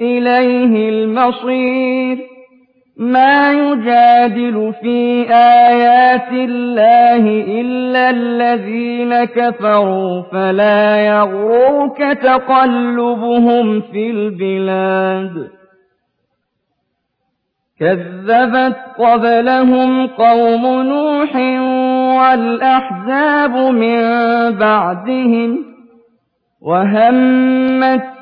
إليه المصير. ما يجادل في آيات الله إلا الذين كفروا فلا يغررك تقلبهم في البلاد. كذبت قبلهم قوم نوح والأحزاب من بعدهم وهمت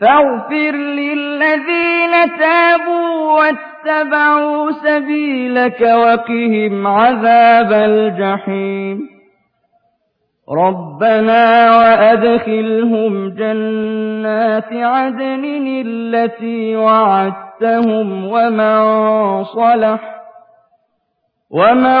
فاغفر للذين تابوا واتبعوا سبيلك وقهم عذاب الجحيم. ربنا وأدخلهم جنات عدن التي وعدتهم ومن صلح ومن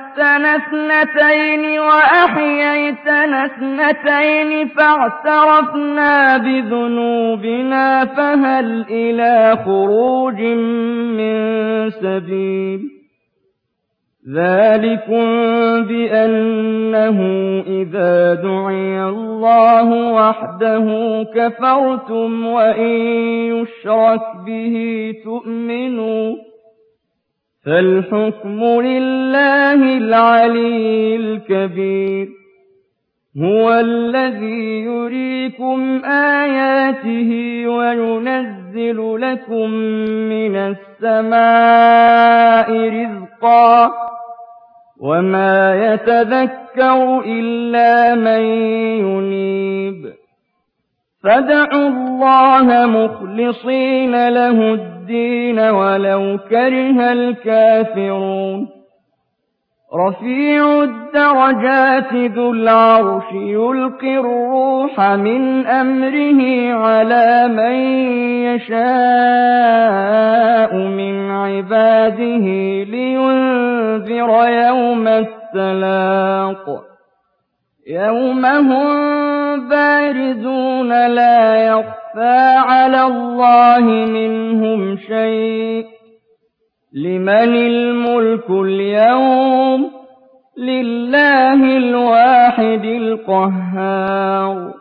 أمتنا اثنتين وأحييتنا اثنتين فاعترفنا بذنوبنا فهل إلى خروج من سبيل؟ ذلكم بأنه إذا دعي الله وحده كفرتم وإن يشرك به تؤمنوا فالحكم لله العلي الكبير. هو الذي يريكم آياته وينزل لكم من السماء رزقا. وما يتذكر إلا من ينيب. فادعوا الله مخلصين له الدين. ولو كره الكافرون. رفيع الدرجات ذو العرش يلقي الروح من أمره على من يشاء من عباده لينذر يوم التلاق. يوم هم بارزون لا يخفى على الله منهم شيء لمن الملك اليوم لله الواحد القهار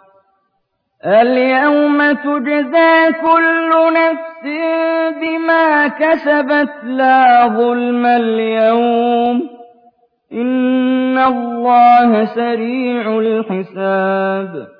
اليوم تجزى كل نفس بما كسبت لا ظلم اليوم إن الله سريع الحساب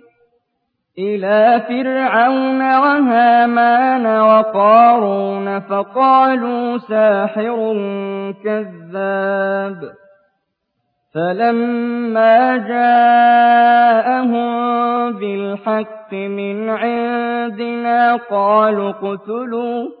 إِلَىٰ فِرْعَوْنَ وَهَامَانَ وَقَارُونَ فَقَالُوا سَاحِرٌ كَذَّابٌ. فَلَمَّا جَاءَهُم بِالْحَقِّ مِنْ عِندِنَا قَالُوا اقْتُلُوا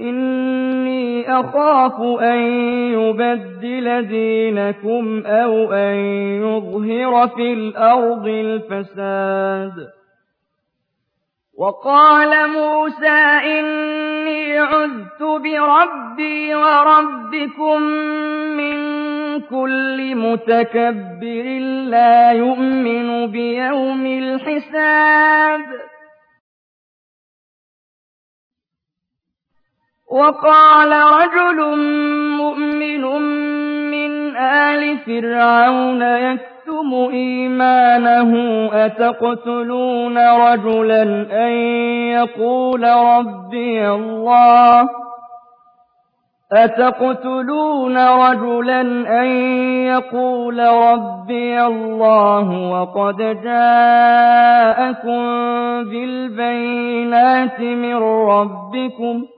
إِنِّي أَخَافُ أَن يُبَدِّلَ دِينَكُمْ أَوْ أَن يُظْهِرَ فِي الْأَرْضِ الْفَسَادَ وَقَالَ مُوسَىٰ إِنِّي عُذْتُ بِرَبِّي وَرَبِّكُم مِّن كُلِّ مُتَكَبِّرٍ لَّا يُؤْمِنُ بِيَوْمِ الْحِسَابِ وَقَالَ رَجُلٌ مُّؤْمِنٌ مِّنْ آلِ فِرْعَوْنَ يَكْتُمُ إِيمَانَهُ أَتَقْتُلُونَ رَجُلًا أَن يَقُولَ رَبِّيَ اللَّهُ أَتَقْتُلُونَ رَجُلًا أَن يَقُولَ رَبِّيَ اللَّهُ وَقَدْ جَاءَكُم بِالْبَيِّنَاتِ مِن رَّبِّكُمْ ۖ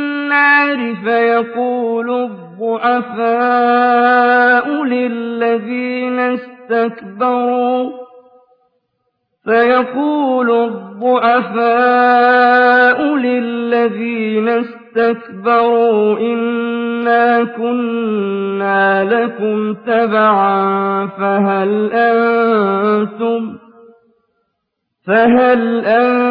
فَيَقُولُ الضُّعَفَاءُ لِلَّذِينَ اسْتَكْبَرُوا فَيَقُولُ الضُّعَفَاءُ لِلَّذِينَ اسْتَكْبَرُوا إِنَّا كُنَّا لَكُمْ تَبَعًا فَهَلْ أَنتُمْ فَهَلْ أَنتُم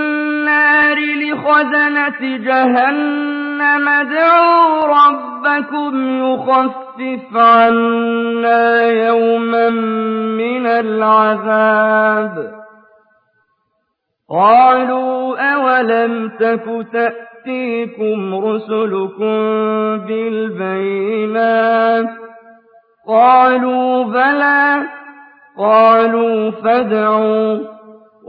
لِخَزَنَةِ جَهَنَّمَ ادْعُوا رَبَّكُمْ يُخَفِّفْ عَنَّا يَوْمًا مِّنَ الْعَذَابِ. قَالُوا أَوَلَمْ تَكُ تَأْتِيكُمْ رُسُلُكُم بِالْبَيِّنَاتِ ۖ؟ قَالُوا بَلَىٰ. قَالُوا فَادْعُوا ۗ.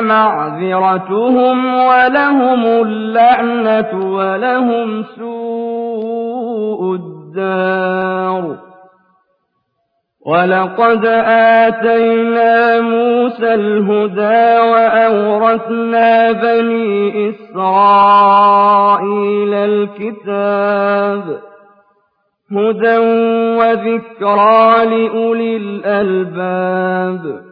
مَعْذِرَتُهُمْ وَلَهُمُ اللَّعْنَةُ وَلَهُمْ سُوءُ الدَّارِ وَلَقَدْ آتَيْنَا مُوسَى الْهُدَىٰ وَأَوْرَثْنَا بَنِي إِسْرَائِيلَ الْكِتَابَ هُدًى وَذِكْرَىٰ لِأُولِي الْأَلْبَابِ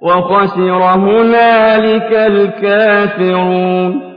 وَخَسِرَ هُنَالِكَ الْكَافِرُونَ